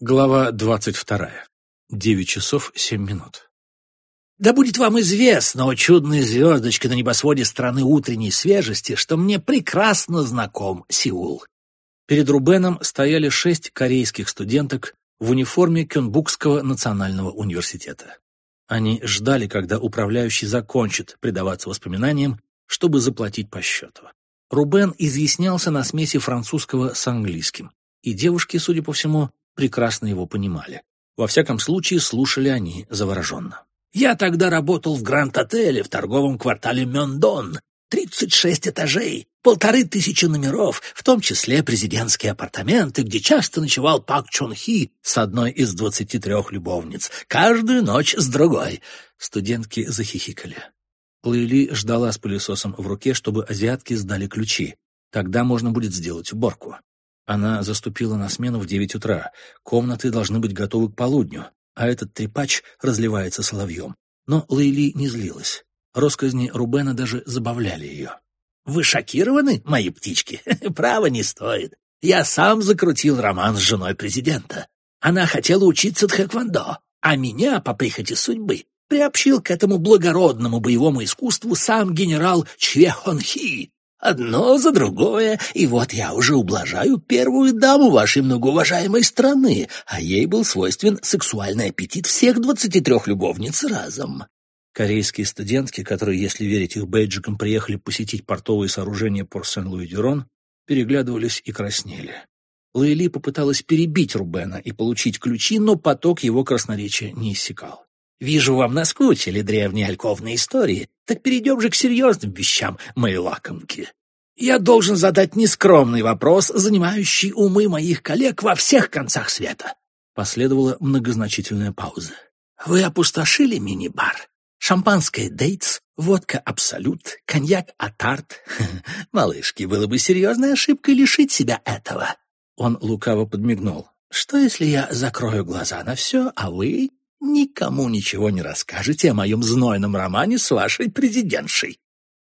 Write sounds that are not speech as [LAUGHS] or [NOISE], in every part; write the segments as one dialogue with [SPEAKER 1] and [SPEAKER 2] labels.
[SPEAKER 1] Глава двадцать вторая. Девять часов семь минут.
[SPEAKER 2] Да будет вам известно, о чудная звездочка на небосводе страны утренней свежести, что мне прекрасно знаком Сеул.
[SPEAKER 1] Перед Рубеном стояли шесть корейских студенток в униформе Кёнбукского национального университета. Они ждали, когда управляющий закончит предаваться воспоминаниям, чтобы заплатить по счету. Рубен изъяснялся на смеси французского с английским, и девушки, судя по всему, прекрасно его понимали. Во всяком случае, слушали они завороженно.
[SPEAKER 2] «Я тогда работал в Гранд-отеле в торговом квартале. Тридцать шесть этажей, полторы тысячи номеров, в том числе президентские апартаменты, где часто ночевал Пак Чон Хи с одной из двадцати трех любовниц, каждую ночь с другой».
[SPEAKER 1] Студентки захихикали. Лейли ждала с пылесосом в руке, чтобы азиатки сдали ключи. Тогда можно будет сделать уборку. Она заступила на смену в девять утра. Комнаты должны быть готовы к полудню, а этот трепач разливается соловьем. Но Лейли не злилась. Росказни Рубена даже забавляли ее.
[SPEAKER 2] «Вы шокированы, мои птички? [LAUGHS] Право не стоит. Я сам закрутил роман с женой президента. Она хотела учиться тхэквондо, а меня, по прихоти судьбы, приобщил к этому благородному боевому искусству сам генерал Чве Хон Одно за другое, и вот я уже ублажаю первую даму вашей многоуважаемой страны, а ей был свойствен сексуальный аппетит всех двадцати трех любовниц разом.
[SPEAKER 1] Корейские студентки, которые, если верить их бейджикам, приехали посетить портовые сооружения Пор-Сен-Луи-Дюрон, переглядывались и краснели. Лейли попыталась перебить Рубена и получить ключи, но поток его красноречия не иссякал.
[SPEAKER 2] Вижу, вам наскучили древние альковные истории. Так перейдем же к серьезным вещам, мои лакомки. Я должен задать нескромный вопрос, занимающий умы моих коллег во всех концах света.
[SPEAKER 1] Последовала многозначительная пауза.
[SPEAKER 2] Вы опустошили мини-бар? Шампанское «Дейтс», водка «Абсолют», коньяк «Атарт». [LAUGHS] Малышки, было бы серьезной ошибкой лишить себя этого.
[SPEAKER 1] Он лукаво подмигнул.
[SPEAKER 2] Что, если я закрою глаза на все, а вы никому ничего не расскажете о моем знойном романе с вашей президентшей».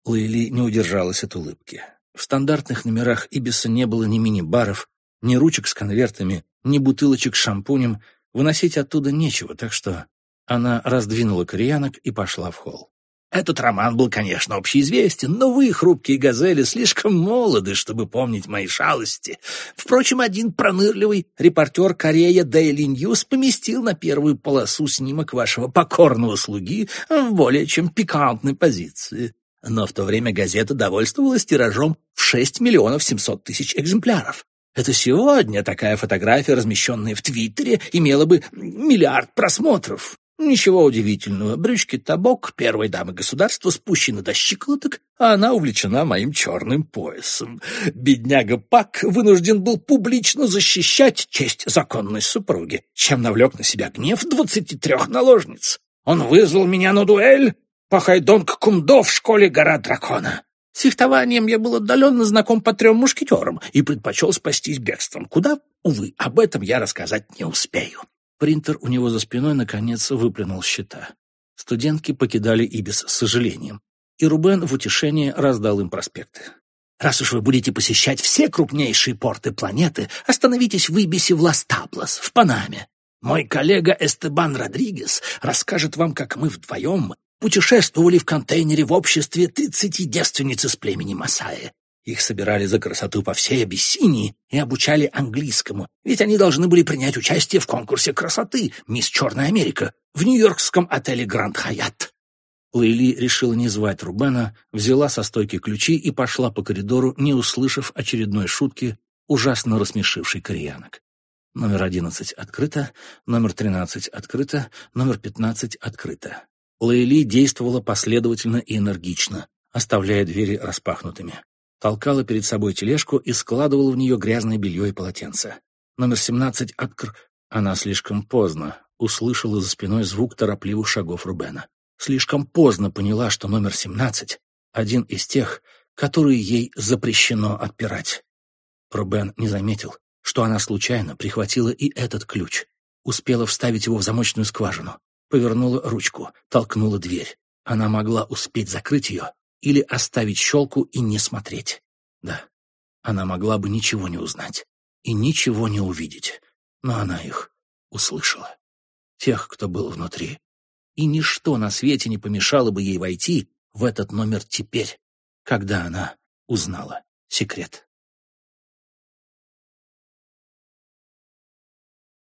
[SPEAKER 1] Лейли не удержалась от улыбки. В стандартных номерах Ибиса не было ни мини-баров, ни ручек с конвертами, ни бутылочек с шампунем. Выносить оттуда нечего, так что она раздвинула кореянок и пошла в холл.
[SPEAKER 2] Этот роман был, конечно, общеизвестен, но вы, хрупкие газели, слишком молоды, чтобы помнить мои шалости. Впрочем, один пронырливый репортер Корея Daily News поместил на первую полосу снимок вашего покорного слуги в более чем пикантной позиции. Но в то время газета довольствовалась тиражом в 6 миллионов 700 тысяч экземпляров. Это сегодня такая фотография, размещенная в Твиттере, имела бы миллиард просмотров. Ничего удивительного, брючки табок первой дамы государства спущены до щиколоток, а она увлечена моим черным поясом. Бедняга Пак вынужден был публично защищать честь законной супруги, чем навлек на себя гнев двадцати трех наложниц. Он вызвал меня на дуэль по хайдонг Кумдо в школе «Гора дракона». С фехтованием я был отдаленно знаком по трем мушкетерам и предпочел спастись бегством. Куда, увы, об этом я рассказать не успею.
[SPEAKER 1] Принтер у него за спиной наконец выплюнул счета. Студентки покидали Ибис с сожалением, и Рубен в утешение раздал им проспекты.
[SPEAKER 2] «Раз уж вы будете посещать все крупнейшие порты планеты, остановитесь в Ибисе в Лас-Таблас, в Панаме. Мой коллега Эстебан Родригес расскажет вам, как мы вдвоем путешествовали в контейнере в обществе тридцати девственниц из племени Масаи. Их собирали за красоту по всей Абиссинии и обучали английскому, ведь они должны были принять участие в конкурсе красоты «Мисс Черная Америка» в нью-йоркском отеле «Гранд Хаятт».
[SPEAKER 1] Лейли решила не звать Рубена, взяла со стойки ключи и пошла по коридору, не услышав очередной шутки, ужасно рассмешившей кореянок. Номер одиннадцать открыто, номер тринадцать открыто, номер пятнадцать открыто. Лейли действовала последовательно и энергично, оставляя двери распахнутыми толкала перед собой тележку и складывала в нее грязное белье и полотенце. Номер семнадцать откр... Она слишком поздно услышала за спиной звук торопливых шагов Рубена. Слишком поздно поняла, что номер семнадцать — один из тех, которые ей запрещено отпирать. Рубен не заметил, что она случайно прихватила и этот ключ. Успела вставить его в замочную скважину. Повернула ручку, толкнула дверь. Она могла успеть закрыть ее, или оставить щелку и не смотреть. Да, она могла бы ничего не узнать и ничего не увидеть. но она их услышала. Тех, кто был внутри. И ничто на свете не помешало бы ей войти в этот номер теперь, когда она узнала секрет.